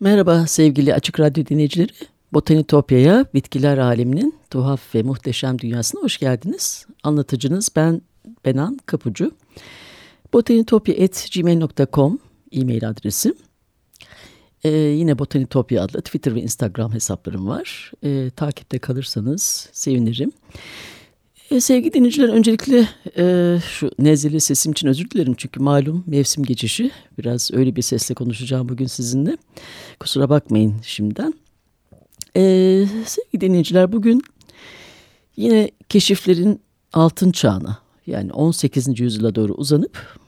Merhaba sevgili Açık Radyo dinleyicileri. Botanitopya'ya, bitkiler aleminin tuhaf ve muhteşem dünyasına hoş geldiniz. Anlatıcınız ben Benan Kapucu. botanitopya.gmail.com e-mail adresim. Ee, yine Botanitopya adlı Twitter ve Instagram hesaplarım var. Ee, takipte kalırsanız sevinirim. E, sevgili dinleyiciler öncelikle e, şu nezleli sesim için özür dilerim. Çünkü malum mevsim geçişi. Biraz öyle bir sesle konuşacağım bugün sizinle. Kusura bakmayın şimdiden. E, sevgili dinleyiciler bugün yine keşiflerin altın çağına yani 18. yüzyıla doğru uzanıp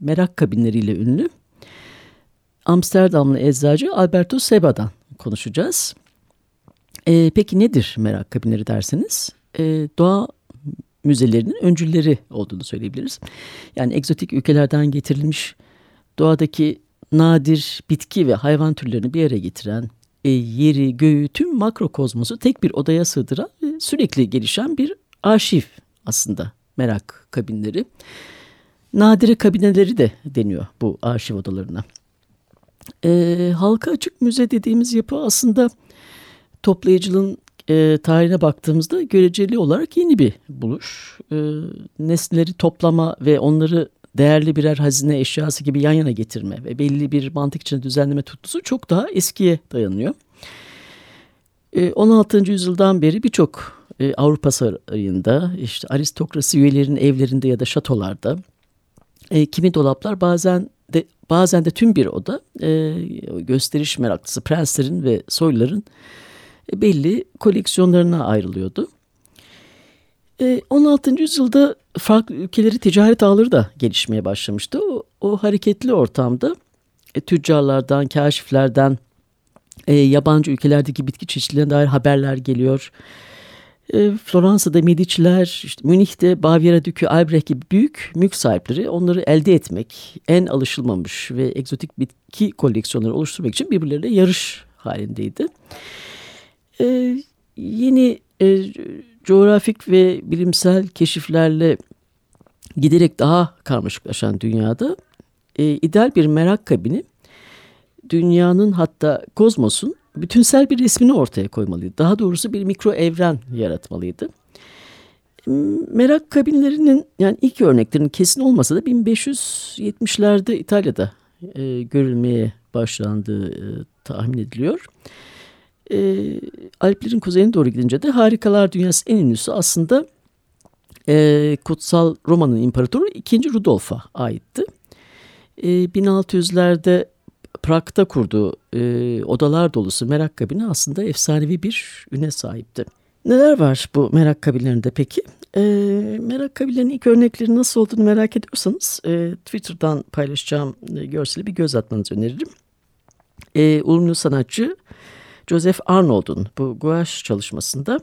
merak kabinleriyle ünlü Amsterdamlı eczacı Alberto Seba'dan konuşacağız. E, peki nedir merak kabinleri derseniz? E, doğa müzelerinin öncülleri olduğunu söyleyebiliriz. Yani egzotik ülkelerden getirilmiş doğadaki nadir bitki ve hayvan türlerini bir araya getiren, e, yeri, göğü, tüm makrokozmosu tek bir odaya sığdıran ve sürekli gelişen bir arşiv aslında merak kabinleri. Nadire kabineleri de deniyor bu arşiv odalarına. E, halka açık müze dediğimiz yapı aslında toplayıcılığın e, tarihine baktığımızda göreceli olarak yeni bir buluş. E, nesneleri toplama ve onları değerli birer hazine eşyası gibi yan yana getirme ve belli bir mantık içinde düzenleme tutkusu çok daha eskiye dayanıyor. E, 16. yüzyıldan beri birçok e, Avrupa sarayında, işte aristokrasi üyelerinin evlerinde ya da şatolarda, e, kimi dolaplar bazen de bazen de tüm bir oda e, gösteriş meraklısı prenslerin ve soyların belli koleksiyonlarına ayrılıyordu. 16. E, yüzyılda farklı ülkeleri ticaret ağları da gelişmeye başlamıştı. O, o hareketli ortamda e, tüccarlardan, kaşiflerden, e, yabancı ülkelerdeki bitki çeşitliliğine dair haberler geliyor. Floransa'da Medici'ler, işte Münih'te Bavyera Dükü Albrecht gibi büyük mülk sahipleri onları elde etmek, en alışılmamış ve egzotik bitki koleksiyonları oluşturmak için birbirleriyle yarış halindeydi. E, yeni e, coğrafik ve bilimsel keşiflerle giderek daha karmaşıklaşan dünyada e, ideal bir merak kabini dünyanın hatta kozmosun bütünsel bir resmini ortaya koymalıydı. Daha doğrusu bir mikro evren yaratmalıydı. Merak kabinlerinin yani ilk örneklerinin kesin olmasa da 1570'lerde İtalya'da e, görülmeye başlandığı e, tahmin ediliyor Alplerin kuzeyine doğru gidince de harikalar dünyası en ünlüsü aslında e, Kutsal Roma'nın imparatoru 2. Rudolf'a aitti. E, 1600'lerde Prag'da kurduğu e, odalar dolusu merak kabini aslında efsanevi bir üne sahipti. Neler var bu merak kabinlerinde peki? E, merak kabinlerinin ilk örnekleri nasıl olduğunu merak ediyorsanız e, Twitter'dan paylaşacağım e, görseli bir göz atmanızı öneririm. E, ünlü sanatçı Joseph Arnold'un bu gouache çalışmasında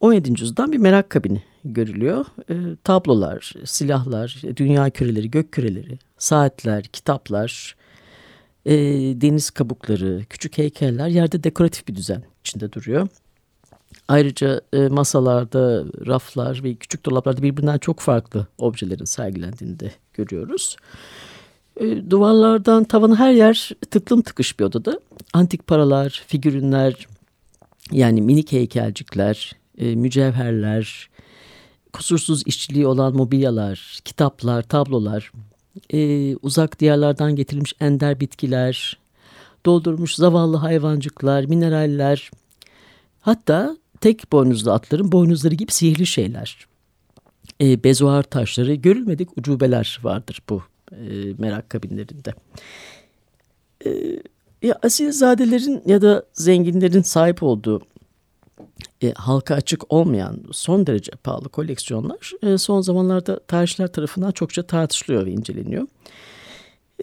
17. yüzyıldan bir merak kabini görülüyor. E, tablolar, silahlar, dünya küreleri, gök küreleri, saatler, kitaplar, e, deniz kabukları, küçük heykeller yerde dekoratif bir düzen içinde duruyor. Ayrıca e, masalarda, raflar ve küçük dolaplarda birbirinden çok farklı objelerin sergilendiğini de görüyoruz. Duvarlardan tavanı her yer tıklım tıkış bir odada. Antik paralar, figürünler, yani minik heykelcikler, e, mücevherler, kusursuz işçiliği olan mobilyalar, kitaplar, tablolar, e, uzak diyarlardan getirilmiş ender bitkiler, doldurmuş zavallı hayvancıklar, mineraller, hatta tek boynuzlu atların boynuzları gibi sihirli şeyler. E, bezuar taşları, görülmedik ucubeler vardır bu e, merak kabinlerinde. E, Ya asilzadelerin ya da zenginlerin sahip olduğu e, halka açık olmayan son derece pahalı koleksiyonlar e, son zamanlarda tarihçiler tarafından çokça tartışılıyor ve inceleniyor.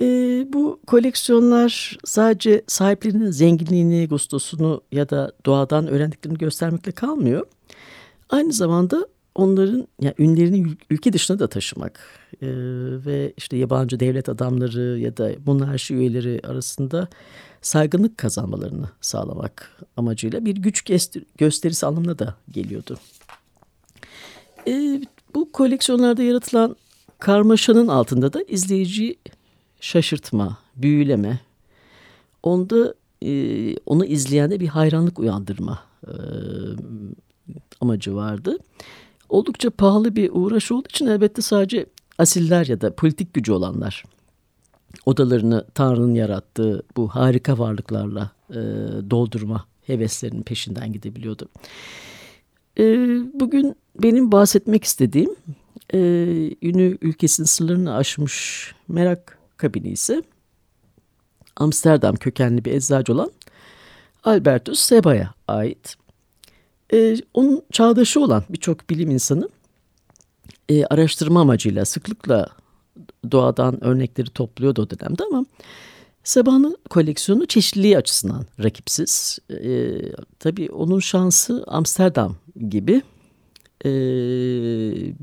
E, bu koleksiyonlar sadece sahiplerinin zenginliğini, gustosunu ya da doğadan öğrendiklerini göstermekle kalmıyor. Aynı zamanda onların yani ünlerini ülke dışına da taşımak e, ve işte yabancı devlet adamları ya da monarşi üyeleri arasında saygınlık kazanmalarını sağlamak amacıyla bir güç gösterisi anlamına da geliyordu. E, bu koleksiyonlarda yaratılan karmaşanın altında da izleyici şaşırtma, büyüleme, onda e, onu izleyende bir hayranlık uyandırma e, amacı vardı. Oldukça pahalı bir uğraş olduğu için elbette sadece asiller ya da politik gücü olanlar odalarını Tanrı'nın yarattığı bu harika varlıklarla e, doldurma heveslerinin peşinden gidebiliyordu. E, bugün benim bahsetmek istediğim e, ünlü ülkesinin sınırlarını aşmış merak kabini ise Amsterdam kökenli bir eczacı olan Albertus Seba'ya ait. E, onun çağdaşı olan birçok bilim insanı e, araştırma amacıyla sıklıkla doğadan örnekleri topluyordu o dönemde ama Seba'nın koleksiyonu çeşitliliği açısından rakipsiz. E, tabii onun şansı Amsterdam gibi e,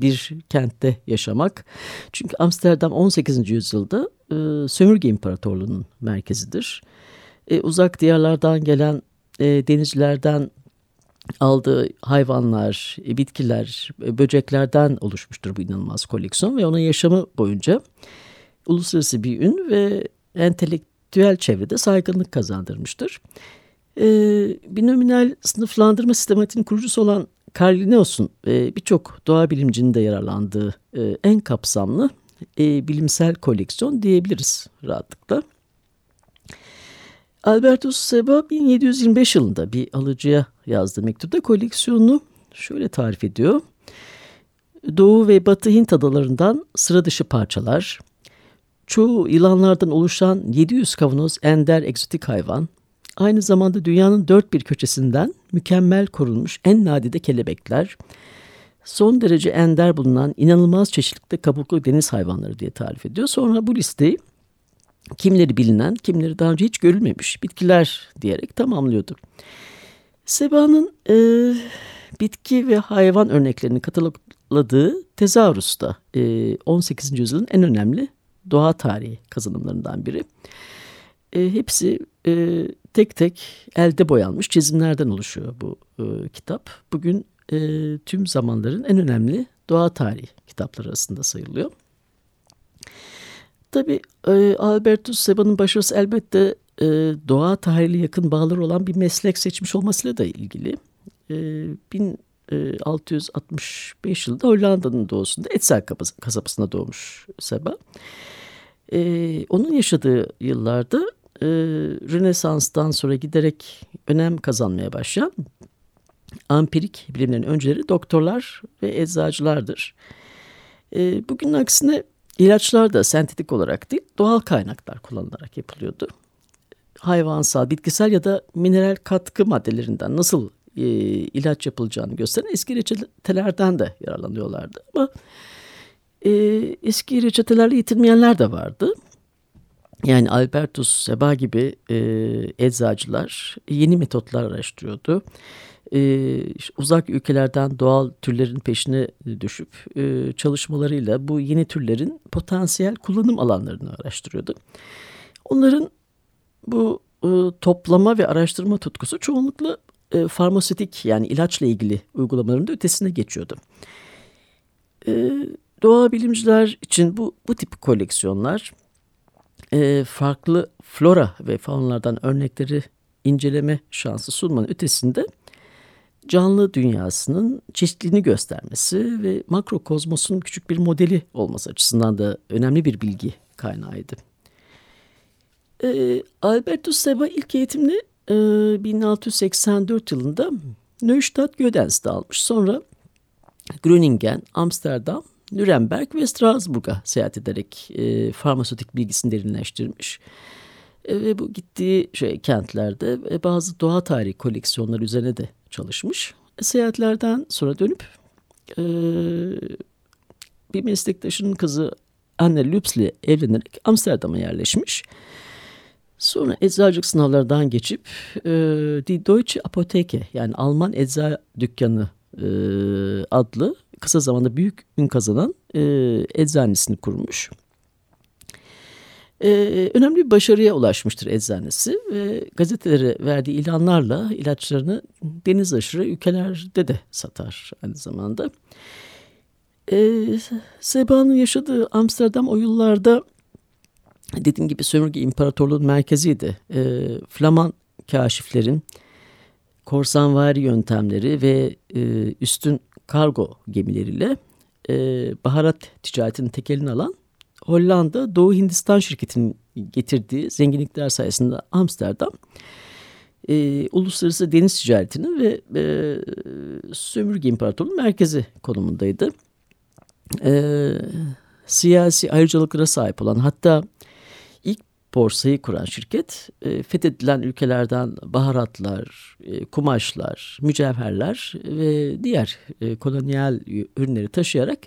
bir kentte yaşamak. Çünkü Amsterdam 18. yüzyılda e, sömürge imparatorluğunun merkezidir. E, uzak diyarlardan gelen e, denizcilerden aldığı hayvanlar, e, bitkiler, e, böceklerden oluşmuştur bu inanılmaz koleksiyon ve onun yaşamı boyunca uluslararası bir ün ve entelektüel çevrede saygınlık kazandırmıştır. Ee, binominal sınıflandırma sistematiğinin kurucusu olan Carl Linnaeus'un e, birçok doğa bilimcinin de yararlandığı e, en kapsamlı e, bilimsel koleksiyon diyebiliriz rahatlıkla. Albertus Seba 1725 yılında bir alıcıya yazdığı mektupta koleksiyonunu şöyle tarif ediyor. Doğu ve Batı Hint adalarından sıra dışı parçalar, çoğu yılanlardan oluşan 700 kavanoz ender egzotik hayvan, aynı zamanda dünyanın dört bir köşesinden mükemmel korunmuş en nadide kelebekler, son derece ender bulunan inanılmaz çeşitlikte kabuklu deniz hayvanları diye tarif ediyor. Sonra bu listeyi kimleri bilinen, kimleri daha önce hiç görülmemiş bitkiler diyerek tamamlıyordu. Seba'nın e, bitki ve hayvan örneklerini katalogladığı Tezaurus da e, 18. yüzyılın en önemli doğa tarihi kazanımlarından biri. E, hepsi e, tek tek elde boyanmış çizimlerden oluşuyor bu e, kitap. Bugün e, tüm zamanların en önemli doğa tarihi kitapları arasında sayılıyor. Tabii e, Albertus Seba'nın başarısı elbette e, doğa tarihiyle yakın bağları olan bir meslek seçmiş olmasıyla da ilgili. E, 1665 yılında Hollanda'nın doğusunda Etsel kasabasında doğmuş Seba. E, onun yaşadığı yıllarda e, Rönesans'tan sonra giderek önem kazanmaya başlayan ampirik bilimlerin önceleri doktorlar ve eczacılardır. E, bugünün aksine İlaçlar da sentetik olarak değil doğal kaynaklar kullanılarak yapılıyordu. Hayvansal, bitkisel ya da mineral katkı maddelerinden nasıl e, ilaç yapılacağını gösteren eski reçetelerden de yararlanıyorlardı. Ama e, eski reçetelerle yetinmeyenler de vardı. Yani Albertus Seba gibi e, eczacılar yeni metotlar araştırıyordu e, uzak ülkelerden doğal türlerin peşine düşüp e, çalışmalarıyla bu yeni türlerin potansiyel kullanım alanlarını araştırıyordu. Onların bu e, toplama ve araştırma tutkusu çoğunlukla e, farmasötik yani ilaçla ilgili uygulamaların da ötesine geçiyordu. E, doğa bilimciler için bu, bu tip koleksiyonlar e, farklı flora ve faunalardan örnekleri inceleme şansı sunmanın ötesinde canlı dünyasının çeşitliliğini göstermesi ve makrokozmosun küçük bir modeli olması açısından da önemli bir bilgi kaynağıydı. E, Albertus Seba ilk eğitimini e, 1684 yılında Neustadt Gödens'te almış. Sonra Gröningen, Amsterdam, Nürnberg ve Strasbourg'a seyahat ederek e, farmasötik bilgisini derinleştirmiş. E, ve bu gittiği şey kentlerde e, bazı doğa tarihi koleksiyonları üzerine de çalışmış. E, seyahatlerden sonra dönüp e, bir meslektaşının kızı Anne Lübs ile evlenerek Amsterdam'a yerleşmiş. Sonra eczacılık sınavlardan geçip e, Die Deutsche Apotheke yani Alman ecza dükkanı e, adlı kısa zamanda büyük ün kazanan e, eczanesini kurmuş. E, önemli bir başarıya ulaşmıştır eczanesi ve gazetelere verdiği ilanlarla ilaçlarını deniz aşırı ülkelerde de satar aynı zamanda. E, Seba'nın yaşadığı Amsterdam o yıllarda dediğim gibi sömürge imparatorluğun merkeziydi. E, Flaman kaşiflerin korsanvari yöntemleri ve e, üstün kargo gemileriyle e, baharat ticaretinin tekelini alan Hollanda Doğu Hindistan şirketinin getirdiği zenginlikler sayesinde Amsterdam e, uluslararası deniz ticaretinin ve e, sömürge imparatorluğunun merkezi konumundaydı. E, siyasi ayrıcalıklara sahip olan hatta borsayı kuran şirket e, fethedilen ülkelerden baharatlar, e, kumaşlar, mücevherler ve diğer e, kolonyal ürünleri taşıyarak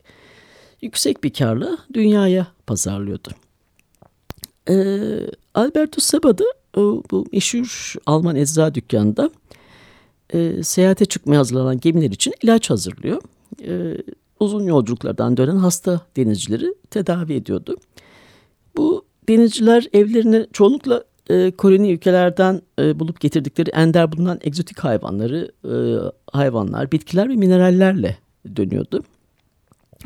yüksek bir karla dünyaya pazarlıyordu. E, Alberto Saba'da o, bu meşhur Alman ecza dükkanında e, seyahate çıkmaya hazırlanan gemiler için ilaç hazırlıyor. E, uzun yolculuklardan dönen hasta denizcileri tedavi ediyordu. Bu denizciler evlerini çoğunlukla e, koloni ülkelerden e, bulup getirdikleri ender bulunan egzotik hayvanları, e, hayvanlar, bitkiler ve minerallerle dönüyordu.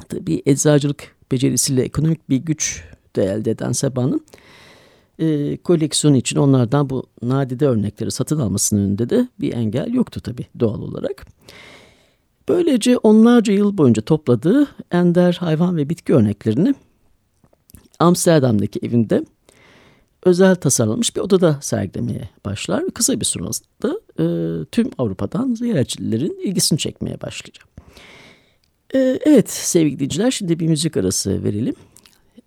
Tabii eczacılık becerisiyle ekonomik bir güç de elde eden Seba'nın e, koleksiyonu için onlardan bu nadide örnekleri satın almasının önünde de bir engel yoktu tabii doğal olarak. Böylece onlarca yıl boyunca topladığı ender hayvan ve bitki örneklerini Amsterdam'daki evinde özel tasarlanmış bir odada sergilemeye başlar kısa bir sonrasında e, tüm Avrupa'dan ziyaretçilerin ilgisini çekmeye başlayacak. E, evet sevgili dinleyiciler şimdi bir müzik arası verelim.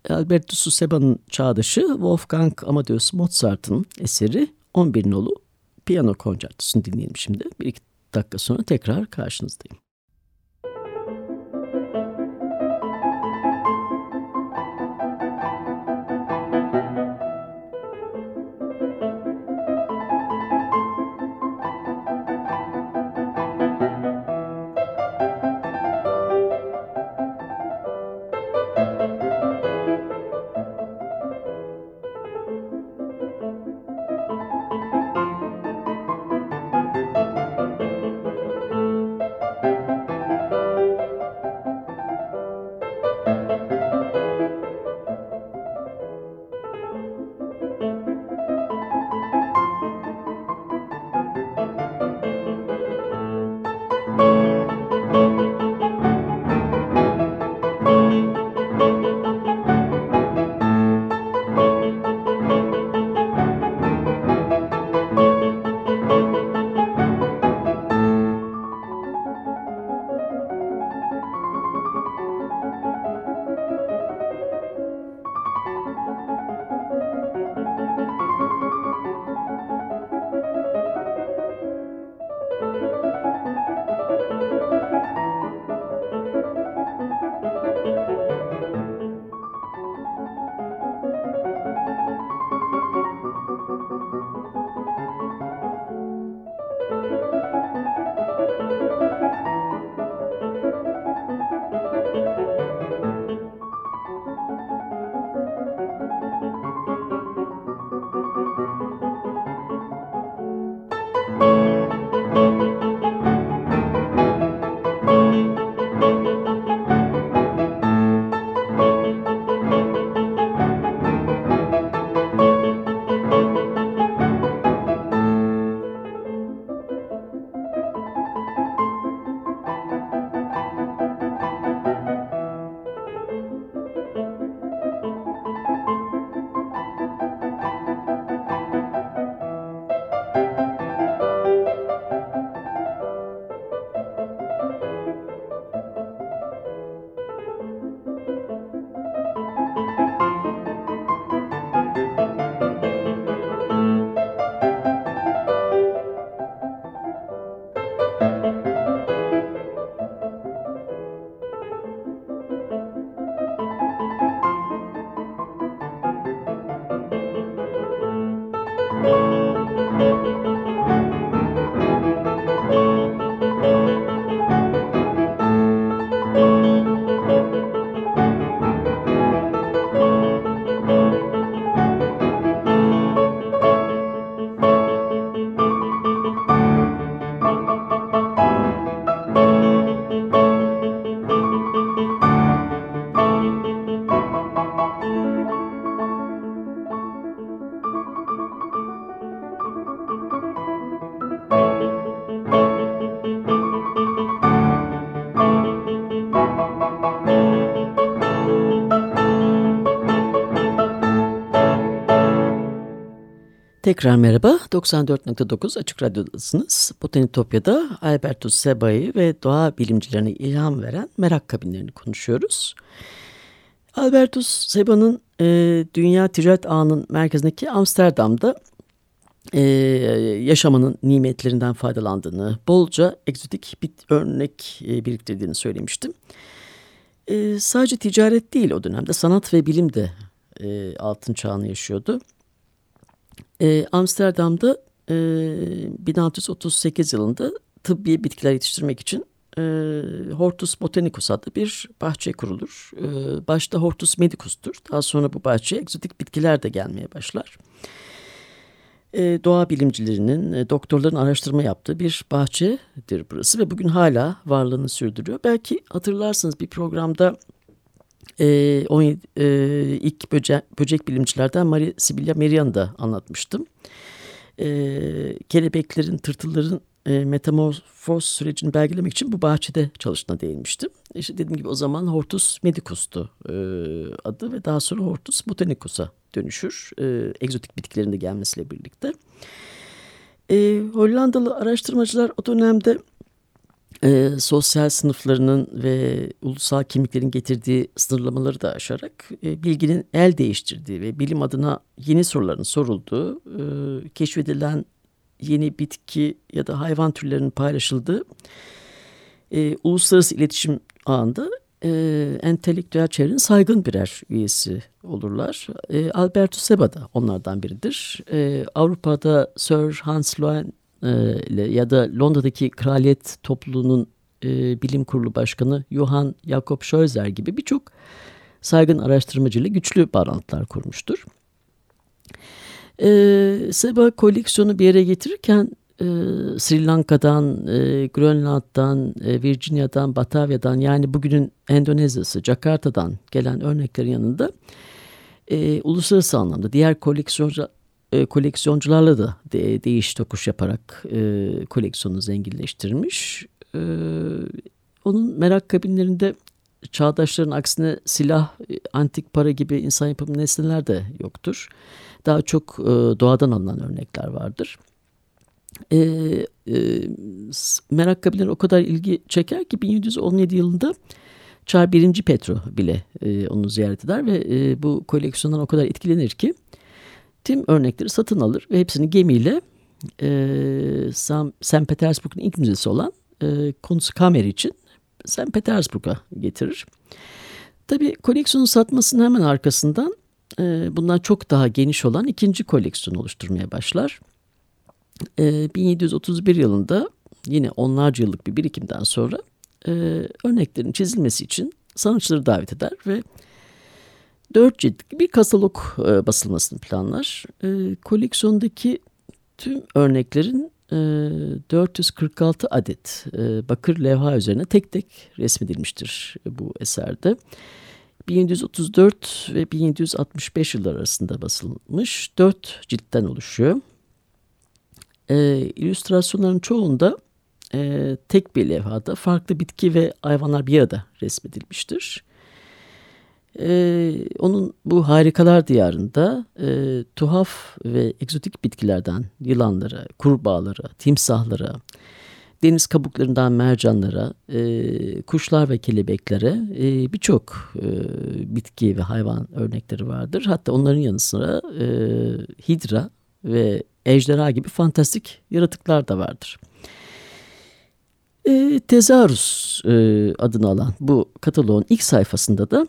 Alberto Seba'nın çağdaşı Wolfgang Amadeus Mozart'ın eseri 11 nolu piyano konçertosunu dinleyelim şimdi. Bir iki dakika sonra tekrar karşınızdayım. Tekrar merhaba. 94.9 Açık Radyo'dasınız. Botanitopya'da Albertus Seba'yı ve doğa bilimcilerine ilham veren merak kabinlerini konuşuyoruz. Albertus Seba'nın e, dünya ticaret ağının merkezindeki Amsterdam'da e, yaşamanın nimetlerinden faydalandığını, bolca egzotik bit örnek e, biriktirdiğini söylemiştim. E, sadece ticaret değil o dönemde sanat ve bilim de e, altın çağını yaşıyordu. E, Amsterdam'da e, 1638 yılında tıbbi bitkiler yetiştirmek için e, Hortus Botanicus adlı bir bahçe kurulur. E, başta Hortus Medicus'tur. Daha sonra bu bahçeye egzotik bitkiler de gelmeye başlar. E, doğa bilimcilerinin, e, doktorların araştırma yaptığı bir bahçedir burası ve bugün hala varlığını sürdürüyor. Belki hatırlarsınız bir programda e, 17, e, ilk böce, böcek bilimcilerden Maria Sibylla Merian'ı da anlatmıştım. E, kelebeklerin, tırtılların e, metamorfoz sürecini belgelemek için bu bahçede çalıştığına değinmiştim. İşte dediğim gibi o zaman Hortus medicus'tu e, adı ve daha sonra Hortus botanicus'a dönüşür. E, egzotik bitkilerin de gelmesiyle birlikte. E, Hollandalı araştırmacılar o dönemde e, sosyal sınıflarının ve ulusal kimliklerin getirdiği sınırlamaları da aşarak e, bilginin el değiştirdiği ve bilim adına yeni soruların sorulduğu, e, keşfedilen yeni bitki ya da hayvan türlerinin paylaşıldığı e, uluslararası iletişim ağında e, entelektüel çevrenin saygın birer üyesi olurlar. E, Alberto Seba da onlardan biridir. E, Avrupa'da Sir Hans e, ya da Londra'daki kraliyet topluluğunun e, bilim kurulu başkanı Johann Jakob Scheuzer gibi birçok saygın araştırmacıyla güçlü bağlantılar kurmuştur. E, Seba koleksiyonu bir yere getirirken e, Sri Lanka'dan, e, Grönland'dan, e, Virginia'dan, Batavya'dan yani bugünün Endonezya'sı, Jakarta'dan gelen örneklerin yanında e, uluslararası anlamda diğer koleksiyoncu, e, koleksiyoncularla da de, değiş tokuş yaparak e, koleksiyonu zenginleştirmiş. E, onun merak kabinlerinde çağdaşların aksine silah, antik para gibi insan yapımı nesneler de yoktur. Daha çok e, doğadan alınan örnekler vardır. E, e, merak kabineleri o kadar ilgi çeker ki 1717 yılında Çar 1. Petro bile e, onu ziyaret eder ve e, bu koleksiyondan o kadar etkilenir ki tüm örnekleri satın alır ve hepsini gemiyle e, St. Petersburg'un ilk müzesi olan e, Kunstkammer için St. Petersburg'a getirir. Tabii koleksiyonu satmasının hemen arkasından e, bundan çok daha geniş olan ikinci koleksiyon oluşturmaya başlar. E, 1731 yılında yine onlarca yıllık bir birikimden sonra e, örneklerin çizilmesi için sanatçıları davet eder ve dört ciltlik bir katalog e, basılmasını planlar. E, koleksiyondaki tüm örneklerin e, 446 adet e, bakır levha üzerine tek tek resmedilmiştir bu eserde. 1734 ve 1765 yıllar arasında basılmış dört ciltten oluşuyor. E, illüstrasyonların çoğunda e, tek bir levhada farklı bitki ve hayvanlar bir arada resmedilmiştir. E, onun bu harikalar diyarında e, tuhaf ve egzotik bitkilerden yılanlara, kurbağalara, timsahlara, deniz kabuklarından mercanlara, e, kuşlar ve kelebeklere e, birçok e, bitki ve hayvan örnekleri vardır. Hatta onların yanı sıra e, hidra ve ejderha gibi fantastik yaratıklar da vardır. E, Tezarus e, adını alan bu kataloğun ilk sayfasında da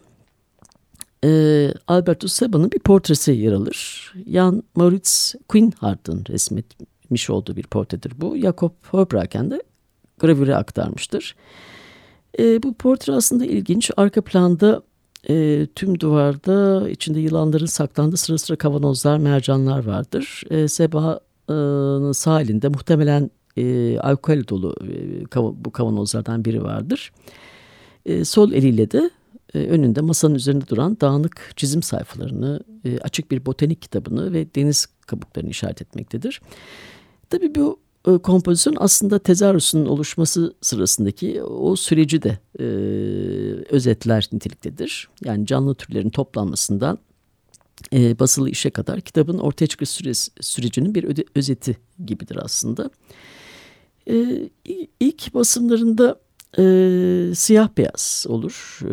e, Albertus Seba'nın bir portresi yer alır. Jan Moritz Quinhardt'ın resmetmiş olduğu bir portredir bu. Jakob Heubraken de gravüre aktarmıştır. E, bu portre aslında ilginç. Arka planda e, tüm duvarda içinde yılanların saklandığı sıra sıra kavanozlar, mercanlar vardır. E, Seba'nın sağ elinde muhtemelen e, alkol dolu e, bu kavanozlardan biri vardır. E, sol eliyle de e, önünde masanın üzerinde duran dağınık çizim sayfalarını, e, açık bir botanik kitabını ve deniz kabuklarını işaret etmektedir. Tabii bu e, kompozisyon aslında tezarüsün oluşması sırasındaki o süreci de e, özetler niteliktedir. Yani canlı türlerin toplanmasından basılı işe kadar kitabın ortaya çıkış sürecinin bir özeti gibidir aslında. E, ilk basımlarında e, siyah beyaz olur e,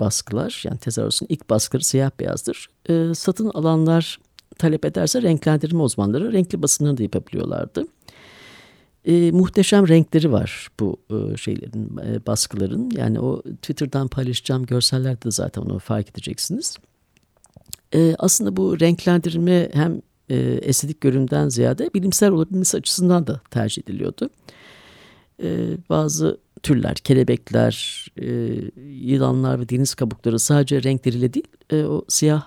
baskılar. Yani tezahürüsün ilk baskıları siyah beyazdır. E, satın alanlar talep ederse renklendirme uzmanları renkli basımlarını da yapabiliyorlardı. E, muhteşem renkleri var bu e, şeylerin, e, baskıların. Yani o Twitter'dan paylaşacağım görsellerde de zaten onu fark edeceksiniz. E, aslında bu renklendirme hem e, estetik göründen ziyade bilimsel olabilmesi açısından da tercih ediliyordu. E, bazı türler, kelebekler, e, yılanlar ve deniz kabukları sadece renkleriyle değil, e, o siyah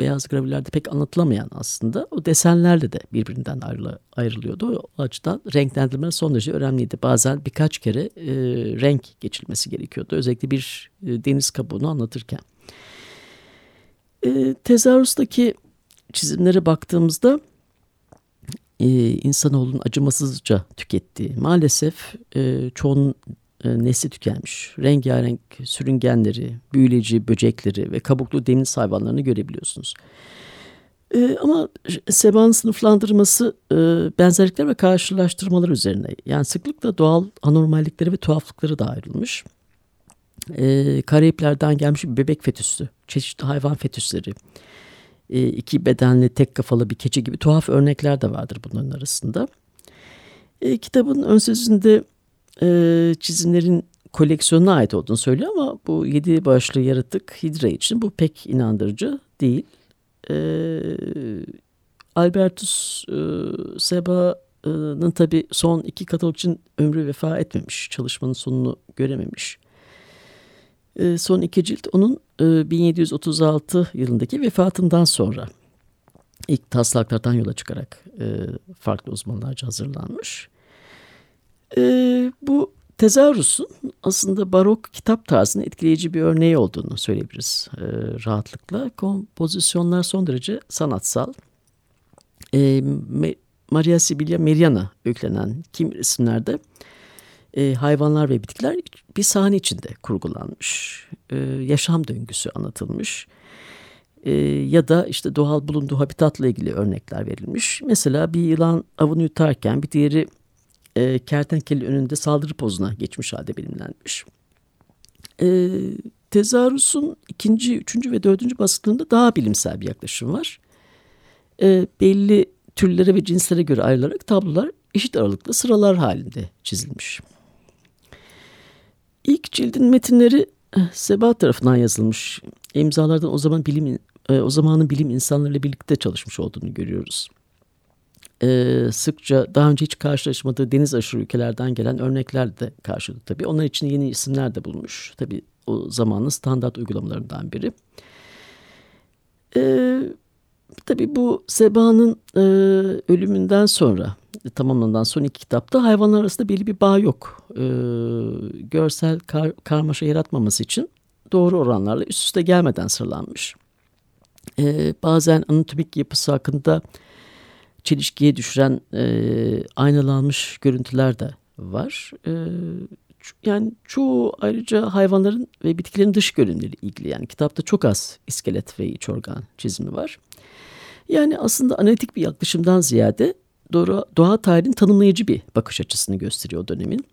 beyaz gravürlerde pek anlatılamayan aslında o desenlerle de birbirinden ayrı, ayrılıyordu. O açıdan renklendirme son derece önemliydi. Bazen birkaç kere e, renk geçilmesi gerekiyordu. Özellikle bir e, deniz kabuğunu anlatırken. E, tezahürüsteki çizimlere baktığımızda e, insanoğlunun acımasızca tükettiği maalesef e, çoğunun e, nesli tükenmiş. Rengarenk sürüngenleri, büyüleci böcekleri ve kabuklu deniz hayvanlarını görebiliyorsunuz. E, ama Seba'nın sınıflandırması e, benzerlikler ve karşılaştırmalar üzerine. Yani sıklıkla doğal anormallikleri ve tuhaflıkları da ayrılmış. E, Karayipler'den gelmiş bir bebek fetüsü, çeşitli hayvan fetüsleri, e, iki bedenli tek kafalı bir keçi gibi tuhaf örnekler de vardır bunların arasında. E, kitabın ön sözünde e, çizimlerin koleksiyonuna ait olduğunu söylüyor ama bu yedi başlı yaratık Hidra için bu pek inandırıcı değil. E, Albertus e, Seba'nın tabi son iki katalog için ömrü vefa etmemiş. Çalışmanın sonunu görememiş. E, son iki cilt onun e, 1736 yılındaki vefatından sonra ilk taslaklardan yola çıkarak e, farklı uzmanlarca hazırlanmış. E, bu tezahürüsün aslında barok kitap tarzının etkileyici bir örneği olduğunu söyleyebiliriz e, rahatlıkla. Kompozisyonlar son derece sanatsal. E, Maria Sibilia Meriana yüklenen kim isimlerde e, hayvanlar ve bitkiler bir sahne içinde kurgulanmış. E, yaşam döngüsü anlatılmış. E, ya da işte doğal bulunduğu habitatla ilgili örnekler verilmiş. Mesela bir yılan avını yutarken bir diğeri e, kertenkele önünde saldırı pozuna geçmiş halde bilimlenmiş. E, tezarüsün ikinci, üçüncü ve dördüncü baskılarında daha bilimsel bir yaklaşım var. E, belli türlere ve cinslere göre ayrılarak tablolar eşit aralıklı sıralar halinde çizilmiş. İlk cildin metinleri eh, Sebat tarafından yazılmış. İmzalardan o zaman bilim e, o zamanın bilim insanlarıyla birlikte çalışmış olduğunu görüyoruz e, sıkça daha önce hiç karşılaşmadığı deniz aşırı ülkelerden gelen örnekler de karşıladı tabii. Onlar için yeni isimler de bulmuş. Tabii o zamanın standart uygulamalarından biri. E, tabii bu Seba'nın e, ölümünden sonra tamamlanan son iki kitapta hayvanlar arasında belli bir bağ yok. E, görsel kar, karmaşa yaratmaması için doğru oranlarla üst üste gelmeden sıralanmış. E, bazen anatomik yapısı hakkında çelişkiye düşüren e, aynalanmış görüntüler de var. E, yani çoğu ayrıca hayvanların ve bitkilerin dış görünümleri ilgili. Yani kitapta çok az iskelet ve iç organ çizimi var. Yani aslında analitik bir yaklaşımdan ziyade doğa, doğa tarihinin tanımlayıcı bir bakış açısını gösteriyor o dönemin.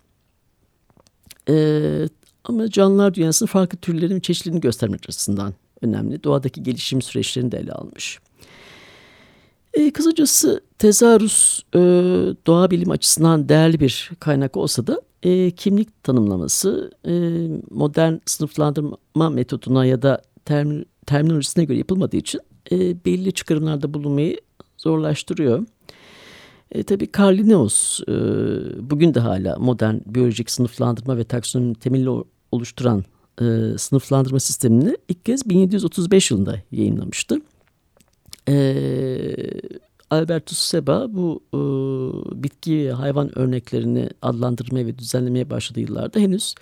Ee, ama canlılar dünyasının farklı türlerin çeşitliliğini göstermek açısından önemli. Doğadaki gelişim süreçlerini de ele almış. E, kısacası tezarüs e, doğa bilim açısından değerli bir kaynak olsa da e, kimlik tanımlaması e, modern sınıflandırma metoduna ya da term, terminolojisine göre yapılmadığı için e, belli çıkarımlarda bulunmayı zorlaştırıyor. E, tabii Carl Linnaeus e, bugün de hala modern biyolojik sınıflandırma ve taksonomi temelini oluşturan e, sınıflandırma sistemini ilk kez 1735 yılında yayınlamıştı. E, Albertus Seba bu e, bitki ve hayvan örneklerini adlandırmaya ve düzenlemeye başladığı yıllarda henüz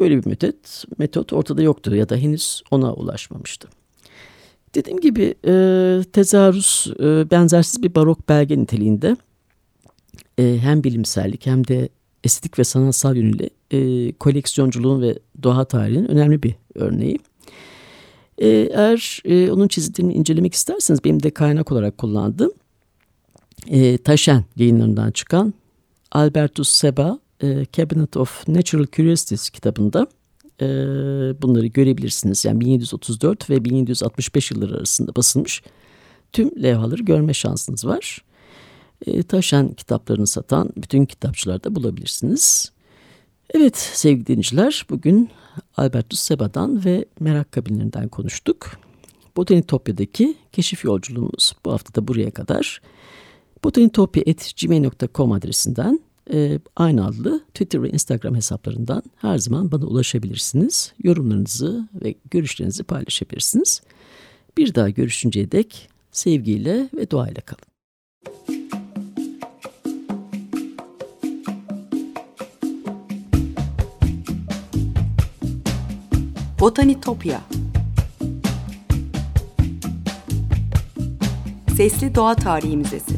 böyle bir metot, metot ortada yoktu ya da henüz ona ulaşmamıştı. Dediğim gibi e, tezarüs e, benzersiz bir barok belge niteliğinde e, hem bilimsellik hem de estetik ve sanatsal yönüyle e, koleksiyonculuğun ve doğa tarihinin önemli bir örneği. E, eğer e, onun çizgilerini incelemek isterseniz benim de kaynak olarak kullandığım e, Taşen yayınlarından çıkan Albertus Seba e, Cabinet of Natural Curiosities kitabında e, bunları görebilirsiniz. Yani 1734 ve 1765 yılları arasında basılmış tüm levhaları görme şansınız var. E, Taşen kitaplarını satan bütün kitapçılarda bulabilirsiniz. Evet sevgili dinleyiciler bugün Albertus Seba'dan ve merak kabinlerinden konuştuk. Botanitopya'daki keşif yolculuğumuz bu hafta da buraya kadar. botanitopya.gmail.com adresinden e, aynı adlı Twitter ve Instagram hesaplarından her zaman bana ulaşabilirsiniz. Yorumlarınızı ve görüşlerinizi paylaşabilirsiniz. Bir daha görüşünceye dek sevgiyle ve duayla kalın. Botanitopya Sesli Doğa Tarihi Müzesi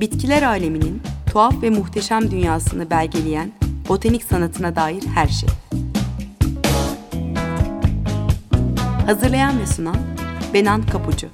Bitkiler aleminin tuhaf ve muhteşem dünyasını belgeleyen botanik sanatına dair her şey. Hazırlayan ve sunan Benan Kapucu